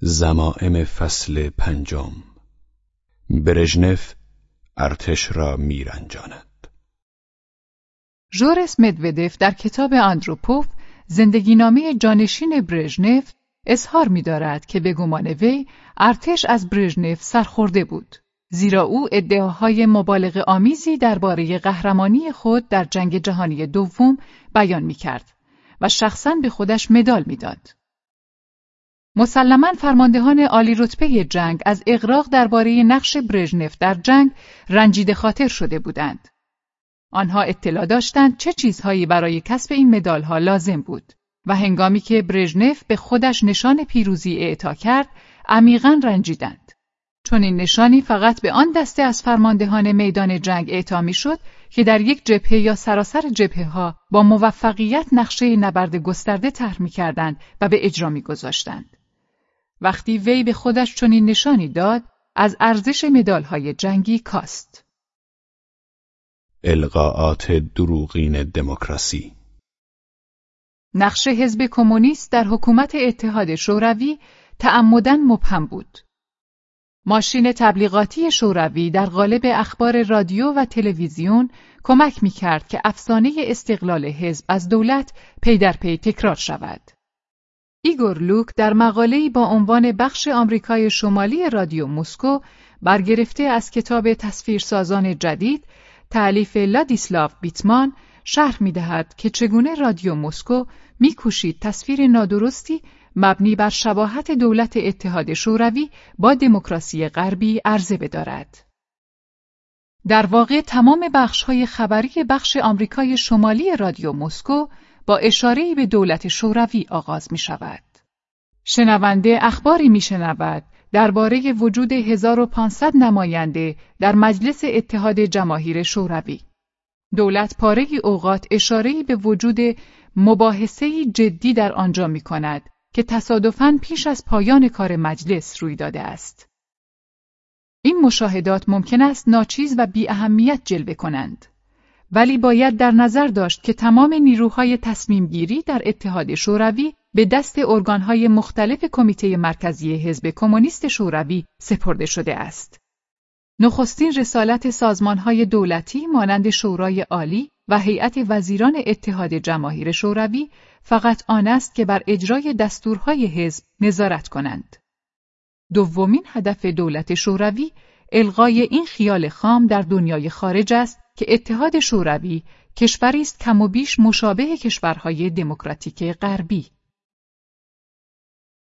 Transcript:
زمائم فصل پنجم برژنف ارتش را میرنجاند ژورس مدودف در کتاب آندروپوف زندگی نامه جانشین برژنف اظهار می دارد که به گمان وی ارتش از برژنف سرخورده بود زیرا او ادعاهای مبالغ آمیزی درباره قهرمانی خود در جنگ جهانی دوم بیان می کرد و شخصا به خودش مدال می‌داد. مسلما فرماندهان عالی رتبه جنگ از اغراق درباره نقش برژنف در جنگ رنجیده خاطر شده بودند. آنها اطلاع داشتند چه چیزهایی برای کسب این ها لازم بود و هنگامی که برژنف به خودش نشان پیروزی اعطا کرد عمیقا رنجیدند. چون این نشانی فقط به آن دسته از فرماندهان میدان جنگ اعطا می‌شد که در یک جبهه یا سراسر جبهه ها با موفقیت نقشه نبرد گسترده طرح می‌کردند و به اجرا میگذاشتند. وقتی وی به خودش چنین نشانی داد، از ارزش های جنگی کاست. القاعات دروغین دموکراسی نقش حزب کمونیست در حکومت اتحاد شوروی تعمدن مبهم بود. ماشین تبلیغاتی شوروی در قالب اخبار رادیو و تلویزیون کمک می کرد که افسانه استقلال حزب از دولت پی در پی تکرار شود. ایگور لوک در مقاله‌ای با عنوان بخش آمریکای شمالی رادیو مسکو برگرفته از کتاب تصویرسازان جدید تألیف لادیسلاو بیتمان شرح می دهد که چگونه رادیو مسکو میکوشید تصویر نادرستی مبنی بر شباهت دولت اتحاد شوروی با دموکراسی غربی عرضه بدارد. در واقع تمام بخش‌های خبری بخش آمریکای شمالی رادیو مسکو با اشاره‌ای به دولت شوروی آغاز می شود. شنونده اخباری می شنود درباره وجود 1500 نماینده در مجلس اتحاد جماهیر شوروی. دولت پاره اوقات اشاره‌ای به وجود مباحثه‌ای جدی در آنجا می کند که تصادفاً پیش از پایان کار مجلس روی داده است. این مشاهدات ممکن است ناچیز و بی اهمیت جلوه کنند. ولی باید در نظر داشت که تمام نیروهای تصمیم گیری در اتحاد شوروی به دست ارگانهای مختلف کمیته مرکزی حزب کمونیست شوروی سپرده شده است. نخستین رسالت سازمانهای دولتی مانند شورای عالی و هیئت وزیران اتحاد جماهیر شوروی فقط آن است که بر اجرای دستورهای حزب نظارت کنند. دومین هدف دولت شوروی الغای این خیال خام در دنیای خارج است که اتحاد شوروی کشوری است کم و بیش مشابه کشورهای دموکراتیک غربی.